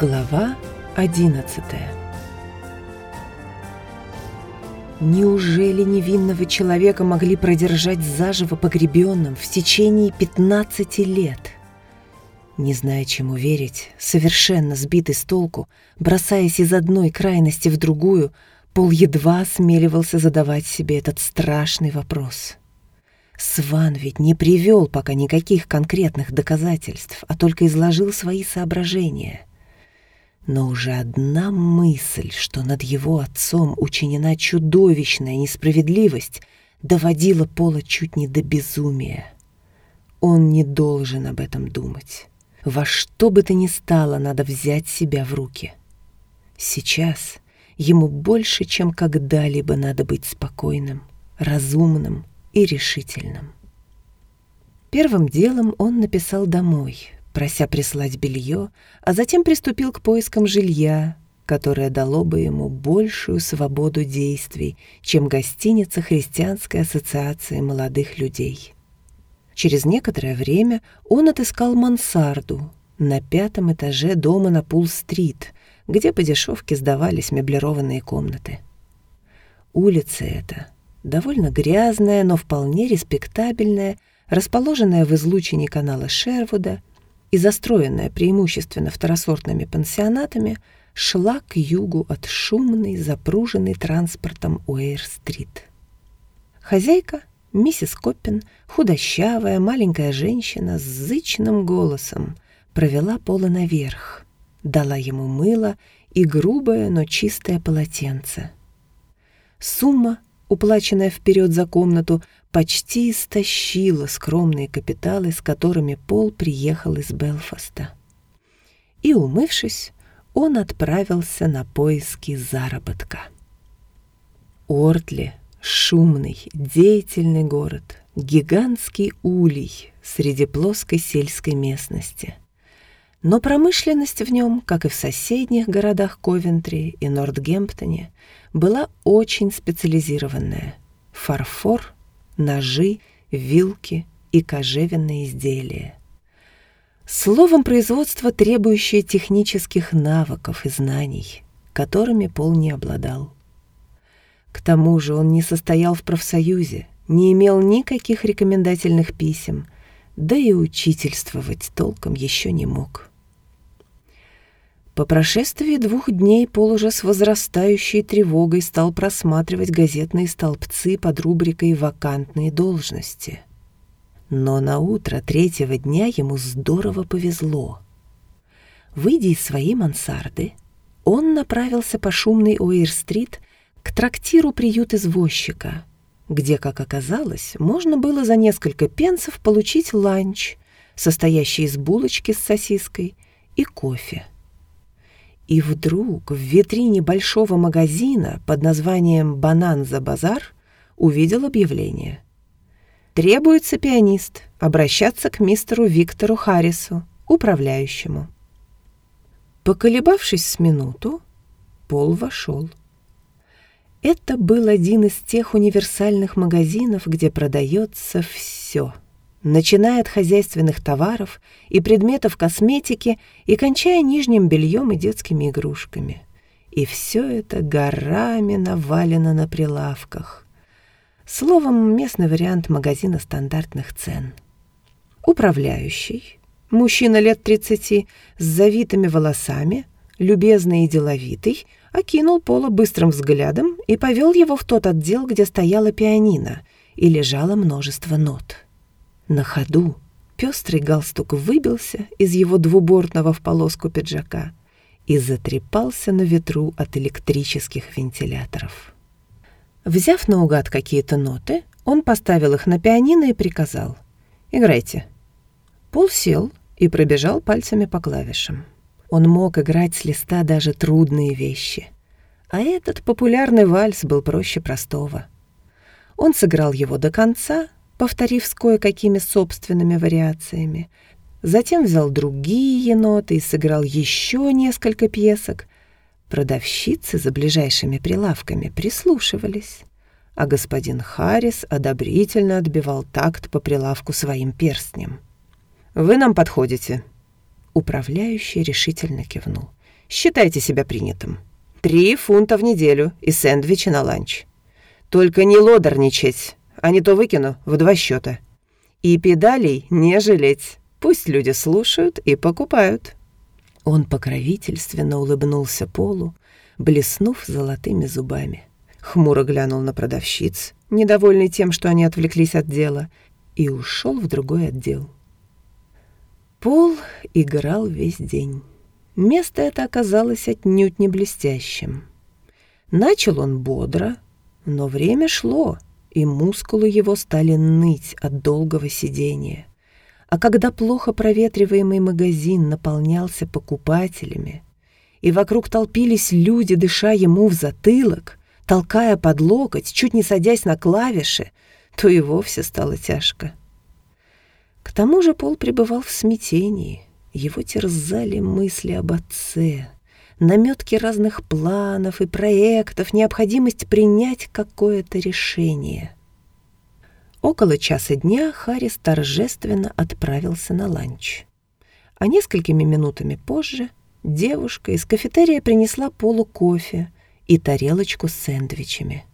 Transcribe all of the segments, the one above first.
Глава 11 Неужели невинного человека могли продержать заживо погребенным в течение 15 лет? Не зная, чему верить, совершенно сбитый с толку, бросаясь из одной крайности в другую, Пол едва осмеливался задавать себе этот страшный вопрос. Сван ведь не привел пока никаких конкретных доказательств, а только изложил свои соображения — но уже одна мысль, что над его отцом учинена чудовищная несправедливость, доводила Пола чуть не до безумия. Он не должен об этом думать. Во что бы то ни стало, надо взять себя в руки. Сейчас ему больше, чем когда-либо надо быть спокойным, разумным и решительным. Первым делом он написал домой, прося прислать белье, а затем приступил к поискам жилья, которое дало бы ему большую свободу действий, чем гостиница Христианской ассоциации молодых людей. Через некоторое время он отыскал мансарду на пятом этаже дома на Пул-стрит, где по дешевке сдавались меблированные комнаты. Улица эта, довольно грязная, но вполне респектабельная, расположенная в излучине канала Шервуда, и застроенная преимущественно второсортными пансионатами, шла к югу от шумной, запруженной транспортом Уэйр-стрит. Хозяйка, миссис Коппин, худощавая маленькая женщина с зычным голосом, провела Пола наверх, дала ему мыло и грубое, но чистое полотенце. Сумма, уплаченная вперед за комнату, почти истощила скромные капиталы, с которыми Пол приехал из Белфаста. И, умывшись, он отправился на поиски заработка. Ортли — шумный, деятельный город, гигантский улей среди плоской сельской местности. Но промышленность в нем, как и в соседних городах Ковентри и Нортгемптоне, была очень специализированная. Фарфор, ножи, вилки и кожевенные изделия. Словом, производство, требующее технических навыков и знаний, которыми Пол не обладал. К тому же он не состоял в профсоюзе, не имел никаких рекомендательных писем, да и учительствовать толком еще не мог. По прошествии двух дней Пол уже с возрастающей тревогой стал просматривать газетные столбцы под рубрикой «Вакантные должности». Но на утро третьего дня ему здорово повезло. Выйдя из своей мансарды, он направился по шумной Уэйр-стрит к трактиру приют извозчика, где, как оказалось, можно было за несколько пенсов получить ланч, состоящий из булочки с сосиской и кофе. И вдруг в витрине большого магазина под названием «Бананза Базар» увидел объявление. «Требуется пианист. Обращаться к мистеру Виктору Харрису, управляющему». Поколебавшись с минуту, Пол вошел. Это был один из тех универсальных магазинов, где продается все — начиная от хозяйственных товаров и предметов косметики и кончая нижним бельем и детскими игрушками. И все это горами навалено на прилавках. Словом, местный вариант магазина стандартных цен. Управляющий, мужчина лет 30, с завитыми волосами, любезный и деловитый, окинул Пола быстрым взглядом и повел его в тот отдел, где стояла пианино и лежало множество нот. На ходу пестрый галстук выбился из его двубортного в полоску пиджака и затрепался на ветру от электрических вентиляторов. Взяв наугад какие-то ноты, он поставил их на пианино и приказал «Играйте». Пол сел и пробежал пальцами по клавишам. Он мог играть с листа даже трудные вещи. А этот популярный вальс был проще простого. Он сыграл его до конца, повторив с кое-какими собственными вариациями. Затем взял другие ноты и сыграл еще несколько пьесок. Продавщицы за ближайшими прилавками прислушивались, а господин Харрис одобрительно отбивал такт по прилавку своим перстнем. «Вы нам подходите», — Управляющий решительно кивнул. «Считайте себя принятым. Три фунта в неделю и сэндвичи на ланч. Только не лодорничать, а не то выкину в два счета. И педалей не жалеть. Пусть люди слушают и покупают». Он покровительственно улыбнулся Полу, блеснув золотыми зубами. Хмуро глянул на продавщиц, недовольный тем, что они отвлеклись от дела, и ушел в другой отдел. Пол играл весь день. Место это оказалось отнюдь не блестящим. Начал он бодро, но время шло, и мускулы его стали ныть от долгого сидения. А когда плохо проветриваемый магазин наполнялся покупателями, и вокруг толпились люди, дыша ему в затылок, толкая под локоть, чуть не садясь на клавиши, то и вовсе стало тяжко. К тому же Пол пребывал в смятении. Его терзали мысли об отце, наметки разных планов и проектов, необходимость принять какое-то решение. Около часа дня Харрис торжественно отправился на ланч. А несколькими минутами позже девушка из кафетерия принесла Полу кофе и тарелочку с сэндвичами.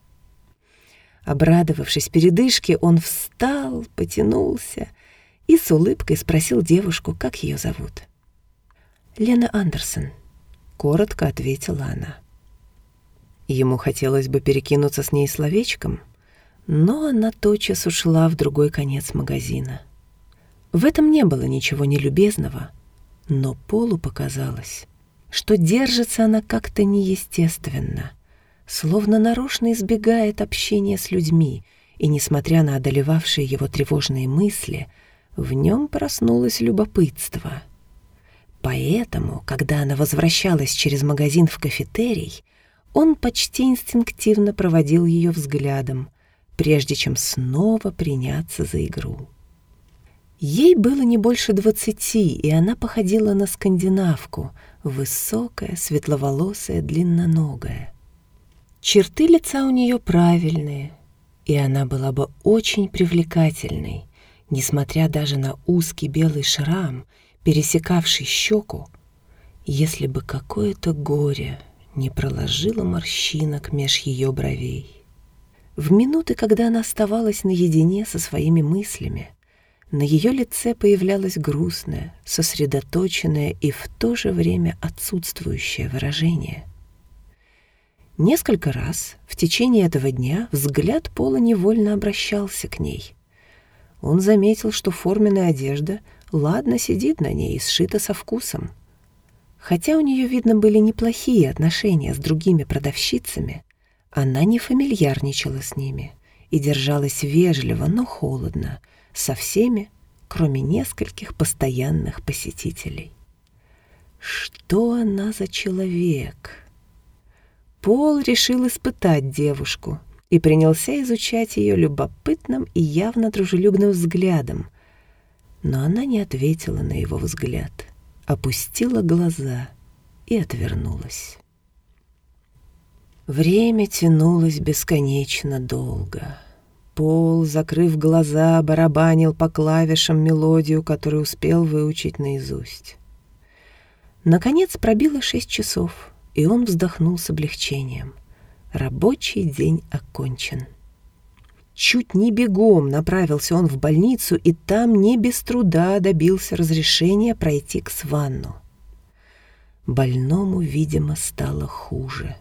Обрадовавшись передышке, он встал, потянулся и с улыбкой спросил девушку, как ее зовут. «Лена Андерсон», — коротко ответила она. Ему хотелось бы перекинуться с ней словечком, но она тотчас ушла в другой конец магазина. В этом не было ничего нелюбезного, но Полу показалось, что держится она как-то неестественно, словно нарочно избегает общения с людьми, и, несмотря на одолевавшие его тревожные мысли, в нем проснулось любопытство. Поэтому, когда она возвращалась через магазин в кафетерий, он почти инстинктивно проводил ее взглядом, прежде чем снова приняться за игру. Ей было не больше двадцати, и она походила на скандинавку, высокая, светловолосая, длинноногая. Черты лица у нее правильные, и она была бы очень привлекательной, несмотря даже на узкий белый шрам, пересекавший щеку, если бы какое-то горе не проложило морщинок меж ее бровей. В минуты, когда она оставалась наедине со своими мыслями, на ее лице появлялось грустное, сосредоточенное и в то же время отсутствующее выражение. Несколько раз в течение этого дня взгляд Пола невольно обращался к ней, он заметил, что форменная одежда ладно сидит на ней и сшита со вкусом. Хотя у нее, видно, были неплохие отношения с другими продавщицами, она не фамильярничала с ними и держалась вежливо, но холодно, со всеми, кроме нескольких постоянных посетителей. Что она за человек? Пол решил испытать девушку — и принялся изучать ее любопытным и явно дружелюбным взглядом. Но она не ответила на его взгляд, опустила глаза и отвернулась. Время тянулось бесконечно долго. Пол, закрыв глаза, барабанил по клавишам мелодию, которую успел выучить наизусть. Наконец пробило шесть часов, и он вздохнул с облегчением. Рабочий день окончен. Чуть не бегом направился он в больницу, и там не без труда добился разрешения пройти к Сванну. Больному, видимо, стало хуже.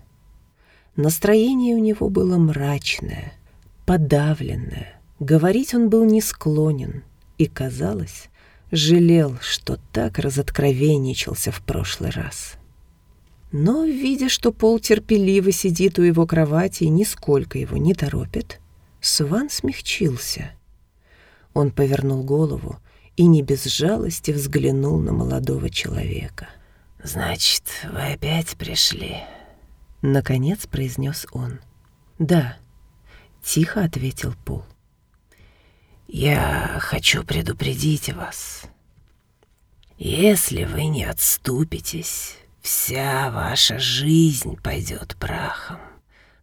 Настроение у него было мрачное, подавленное. Говорить он был не склонен и, казалось, жалел, что так разоткровенничался в прошлый раз. Но, видя, что Пол терпеливо сидит у его кровати и нисколько его не торопит, Сван смягчился. Он повернул голову и не без жалости взглянул на молодого человека. «Значит, вы опять пришли?» Наконец произнес он. «Да», — тихо ответил Пол. «Я хочу предупредить вас. Если вы не отступитесь, вся ваша жизнь пойдет прахом,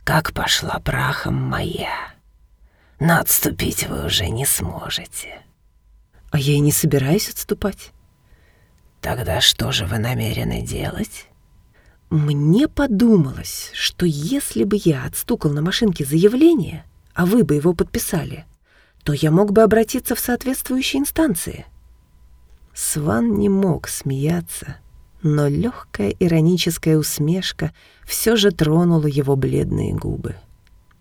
как пошла прахом моя. Но отступить вы уже не сможете. А я и не собираюсь отступать. Тогда что же вы намерены делать? Мне подумалось, что если бы я отстукал на машинке заявление, а вы бы его подписали, то я мог бы обратиться в соответствующие инстанции. Сван не мог смеяться, но легкая ироническая усмешка все же тронула его бледные губы.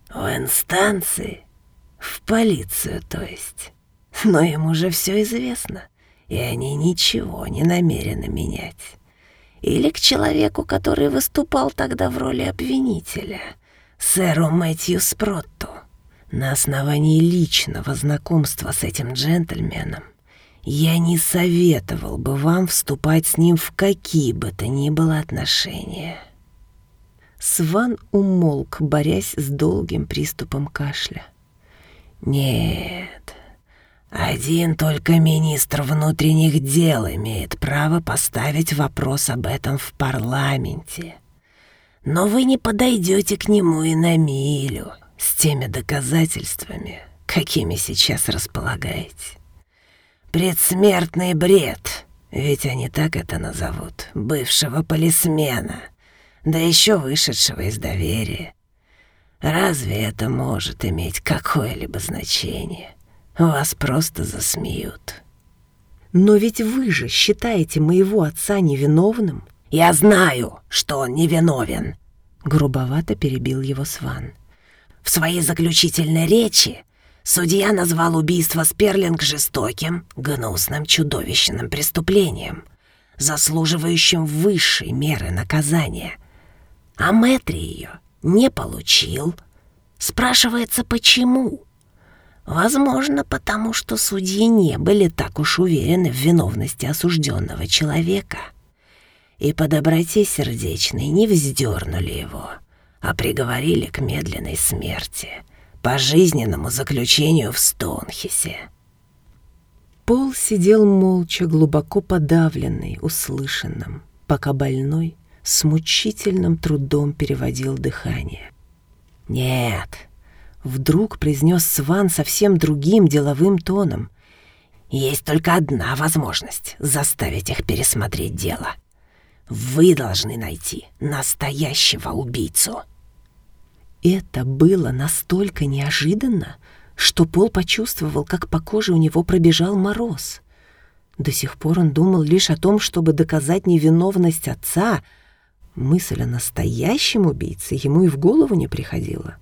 «В инстанции? В полицию, то есть? Но им уже все известно, и они ничего не намерены менять. Или к человеку, который выступал тогда в роли обвинителя, сэру Мэтью Спротту. На основании личного знакомства с этим джентльменом я не советовал бы вам вступать с ним в какие бы то ни было отношения». Сван умолк, борясь с долгим приступом кашля. «Нет, один только министр внутренних дел имеет право поставить вопрос об этом в парламенте. Но вы не подойдете к нему и на милю с теми доказательствами, какими сейчас располагаете. Предсмертный бред, ведь они так это назовут, бывшего полисмена, да еще вышедшего из доверия. Разве это может иметь какое-либо значение? Вас просто засмеют. Но ведь вы же считаете моего отца невиновным? Я знаю, что он невиновен, грубовато перебил его Сван. В своей заключительной речи Судья назвал убийство Сперлинг жестоким, гнусным, чудовищным преступлением, заслуживающим высшей меры наказания. А Мэтри ее не получил. Спрашивается, почему? Возможно, потому что судьи не были так уж уверены в виновности осужденного человека. И по доброте сердечной не вздернули его, а приговорили к медленной смерти — пожизненному заключению в Стоунхесе. Пол сидел молча, глубоко подавленный, услышанным, пока больной с мучительным трудом переводил дыхание. «Нет», — вдруг произнес Сван совсем другим деловым тоном. «Есть только одна возможность заставить их пересмотреть дело. Вы должны найти настоящего убийцу». Это было настолько неожиданно, что Пол почувствовал, как по коже у него пробежал мороз. До сих пор он думал лишь о том, чтобы доказать невиновность отца. Мысль о настоящем убийце ему и в голову не приходила.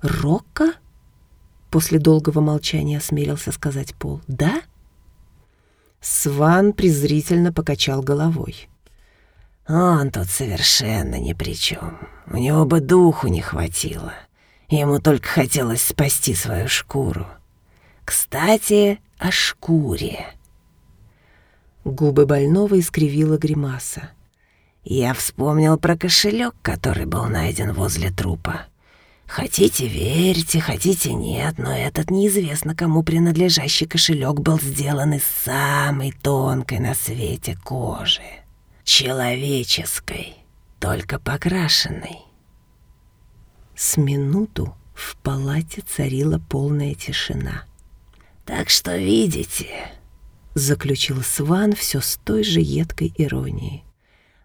«Рокко?» — после долгого молчания осмелился сказать Пол. «Да?» Сван презрительно покачал головой. Он тут совершенно ни при чем. У него бы духу не хватило. Ему только хотелось спасти свою шкуру. Кстати, о шкуре. Губы больного искривила гримаса. Я вспомнил про кошелек, который был найден возле трупа. Хотите верьте, хотите нет, но этот неизвестно кому принадлежащий кошелек был сделан из самой тонкой на свете кожи человеческой, только покрашенной. С минуту в палате царила полная тишина. «Так что видите», — заключил Сван все с той же едкой иронией,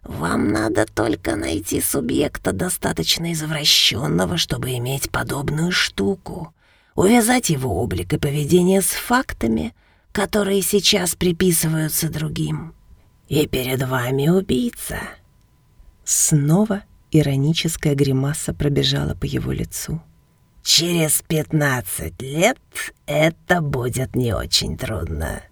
«вам надо только найти субъекта достаточно извращенного, чтобы иметь подобную штуку, увязать его облик и поведение с фактами, которые сейчас приписываются другим. И перед вами убийца». Снова ироническая гримаса пробежала по его лицу. «Через пятнадцать лет это будет не очень трудно».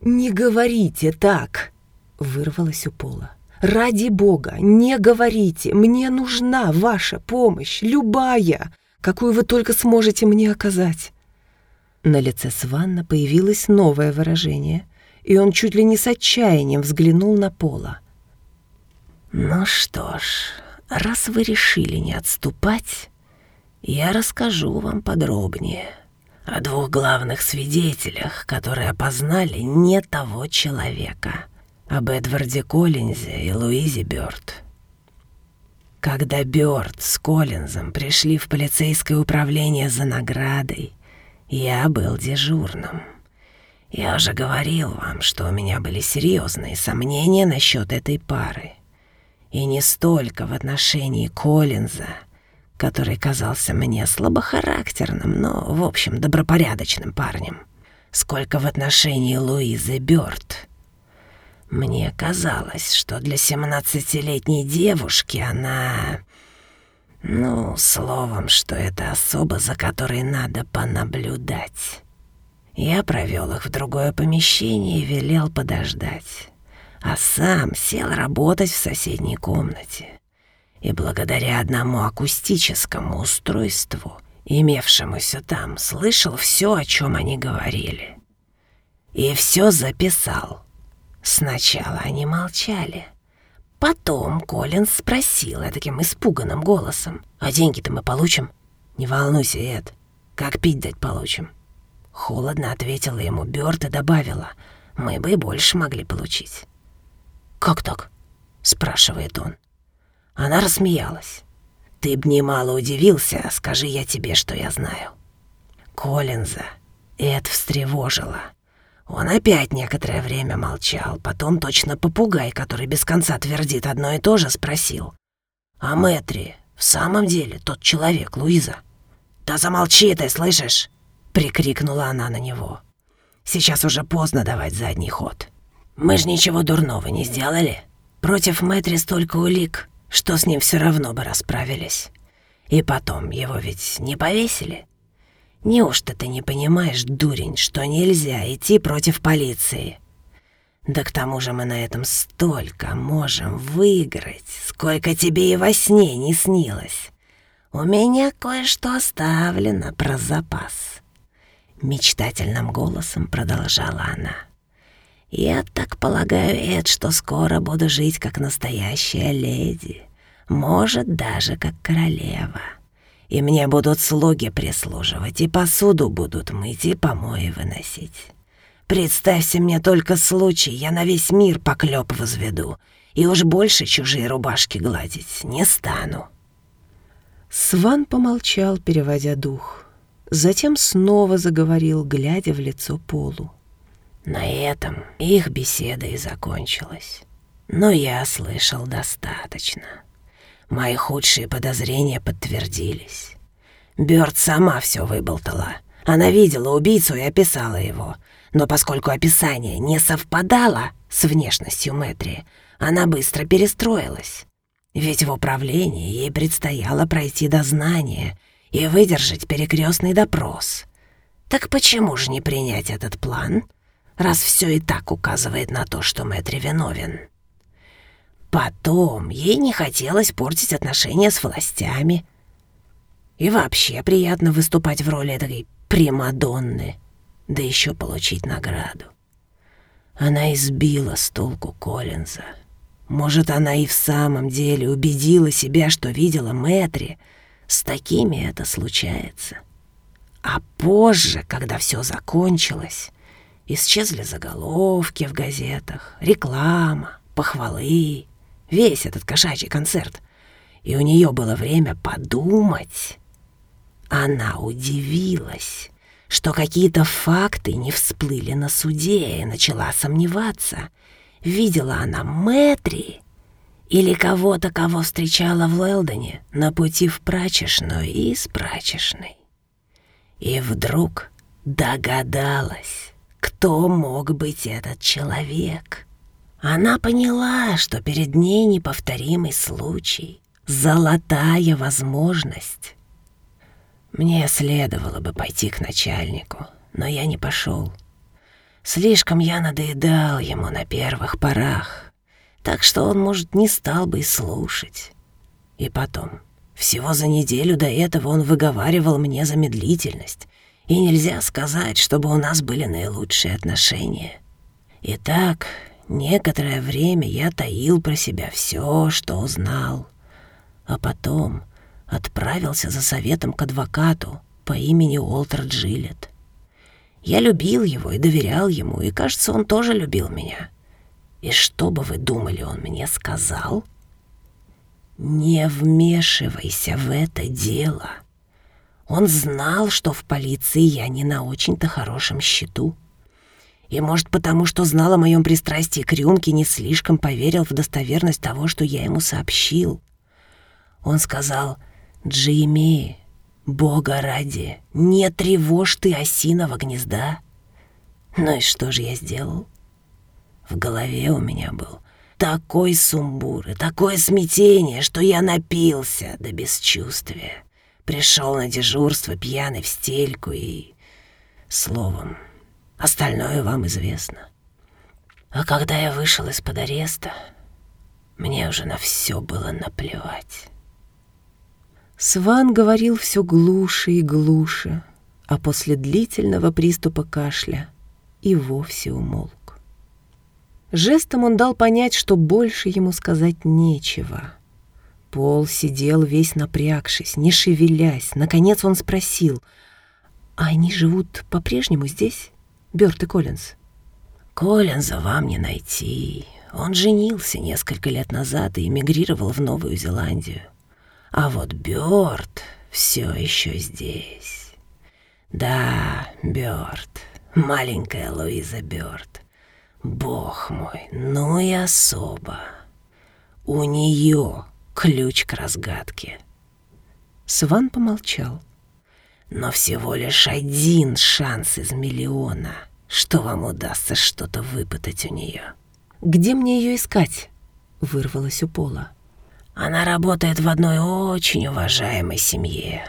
«Не говорите так!» — вырвалось у Пола. «Ради бога, не говорите! Мне нужна ваша помощь, любая, какую вы только сможете мне оказать!» На лице Сванна появилось новое выражение — и он чуть ли не с отчаянием взглянул на Пола. «Ну что ж, раз вы решили не отступать, я расскажу вам подробнее о двух главных свидетелях, которые опознали не того человека, об Эдварде Коллинзе и Луизе Бёрд. Когда Бёрд с Коллинзом пришли в полицейское управление за наградой, я был дежурным» Я уже говорил вам, что у меня были серьезные сомнения насчет этой пары. И не столько в отношении Коллинза, который казался мне слабохарактерным, но, в общем, добропорядочным парнем, сколько в отношении Луизы Бёрд. Мне казалось, что для семнадцатилетней девушки она... Ну, словом, что это особа, за которой надо понаблюдать. Я провел их в другое помещение и велел подождать, а сам сел работать в соседней комнате. И благодаря одному акустическому устройству, имевшемуся там, слышал все, о чем они говорили. И все записал. Сначала они молчали. Потом Колин спросил таким испуганным голосом. «А деньги-то мы получим?» «Не волнуйся, Эд. Как пить дать получим?» Холодно ответила ему Бёрд и добавила. «Мы бы и больше могли получить». «Как так?» — спрашивает он. Она рассмеялась. «Ты б немало удивился, скажи я тебе, что я знаю». Коллинза Эд встревожила. Он опять некоторое время молчал, потом точно попугай, который без конца твердит одно и то же, спросил. «А Мэтри в самом деле тот человек, Луиза?» «Да замолчи ты, слышишь?» — прикрикнула она на него. «Сейчас уже поздно давать задний ход. Мы ж ничего дурного не сделали. Против Мэтри столько улик, что с ним все равно бы расправились. И потом, его ведь не повесили». Неужто ты не понимаешь, дурень, что нельзя идти против полиции? Да к тому же мы на этом столько можем выиграть, сколько тебе и во сне не снилось. У меня кое-что оставлено про запас. Мечтательным голосом продолжала она. Я так полагаю, Эд, что скоро буду жить как настоящая леди, может, даже как королева и мне будут слуги прислуживать, и посуду будут мыть, и помои выносить. Представьте мне только случай, я на весь мир поклёп возведу, и уж больше чужие рубашки гладить не стану». Сван помолчал, переводя дух. Затем снова заговорил, глядя в лицо Полу. На этом их беседа и закончилась. Но я слышал достаточно. Мои худшие подозрения подтвердились. Бёрд сама все выболтала. Она видела убийцу и описала его. Но поскольку описание не совпадало с внешностью Мэтри, она быстро перестроилась. Ведь в управлении ей предстояло пройти дознание и выдержать перекрестный допрос. Так почему же не принять этот план, раз все и так указывает на то, что Мэтри виновен? Потом ей не хотелось портить отношения с властями. И вообще приятно выступать в роли этой Примадонны, да еще получить награду. Она избила с толку Коллинза. Может, она и в самом деле убедила себя, что видела Мэтри. С такими это случается. А позже, когда все закончилось, исчезли заголовки в газетах, реклама, похвалы весь этот кошачий концерт. И у нее было время подумать. Она удивилась, что какие-то факты не всплыли на суде и начала сомневаться. Видела она Мэтри или кого-то, кого встречала в Лэлдоне на пути в прачечную и из прачечной. И вдруг догадалась, кто мог быть этот человек. Она поняла, что перед ней неповторимый случай, золотая возможность. Мне следовало бы пойти к начальнику, но я не пошел. Слишком я надоедал ему на первых порах, так что он, может, не стал бы и слушать. И потом, всего за неделю до этого он выговаривал мне за медлительность, и нельзя сказать, чтобы у нас были наилучшие отношения. Итак, Некоторое время я таил про себя все, что узнал, а потом отправился за советом к адвокату по имени Уолтер Джилет. Я любил его и доверял ему, и, кажется, он тоже любил меня. И что бы вы думали, он мне сказал? Не вмешивайся в это дело. Он знал, что в полиции я не на очень-то хорошем счету. И, может, потому что знал о моем пристрастии к рюмке, не слишком поверил в достоверность того, что я ему сообщил. Он сказал, «Джимми, Бога ради, не тревожь ты осиного гнезда». Ну и что же я сделал? В голове у меня был такой сумбур и такое смятение, что я напился до бесчувствия. Пришел на дежурство пьяный в стельку и... Словом, остальное вам известно. А когда я вышел из-под ареста, мне уже на все было наплевать. Сван говорил все глуше и глуше, а после длительного приступа кашля и вовсе умолк. Жестом он дал понять, что больше ему сказать нечего. Пол сидел весь напрягшись, не шевелясь. Наконец он спросил, «А они живут по-прежнему здесь, Бёрд и Коллинз?» «Коллинза вам не найти. Он женился несколько лет назад и эмигрировал в Новую Зеландию. А вот Бёрд все еще здесь. Да, Бёрд, маленькая Луиза Бёрд. Бог мой, ну и особо. У нее ключ к разгадке. Сван помолчал. Но всего лишь один шанс из миллиона, что вам удастся что-то выпытать у нее. «Где мне ее искать?» — вырвалось у Пола. Она работает в одной очень уважаемой семье.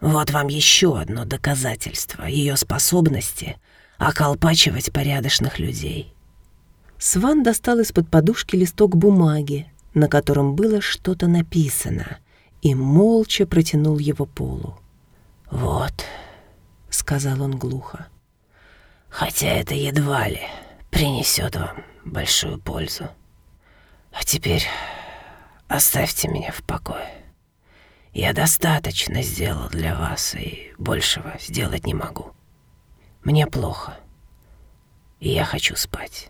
Вот вам еще одно доказательство ее способности околпачивать порядочных людей. Сван достал из-под подушки листок бумаги, на котором было что-то написано, и молча протянул его полу. «Вот», — сказал он глухо, — «хотя это едва ли принесет вам большую пользу. А теперь Оставьте меня в покое. Я достаточно сделал для вас и большего сделать не могу. Мне плохо, и я хочу спать».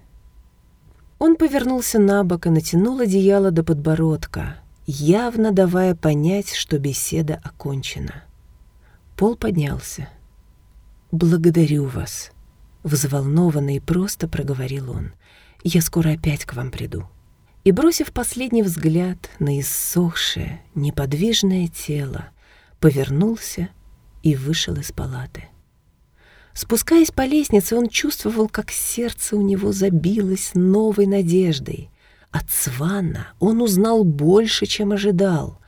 Он повернулся на бок и натянул одеяло до подбородка, явно давая понять, что беседа окончена. Пол поднялся. «Благодарю вас», — взволнованно и просто проговорил он. «Я скоро опять к вам приду» и, бросив последний взгляд на иссохшее, неподвижное тело, повернулся и вышел из палаты. Спускаясь по лестнице, он чувствовал, как сердце у него забилось новой надеждой. От Свана он узнал больше, чем ожидал.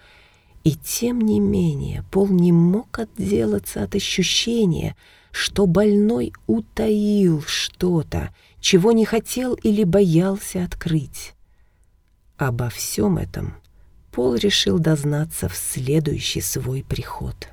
И тем не менее Пол не мог отделаться от ощущения, что больной утаил что-то, чего не хотел или боялся открыть. Обо всем этом Пол решил дознаться в следующий свой приход.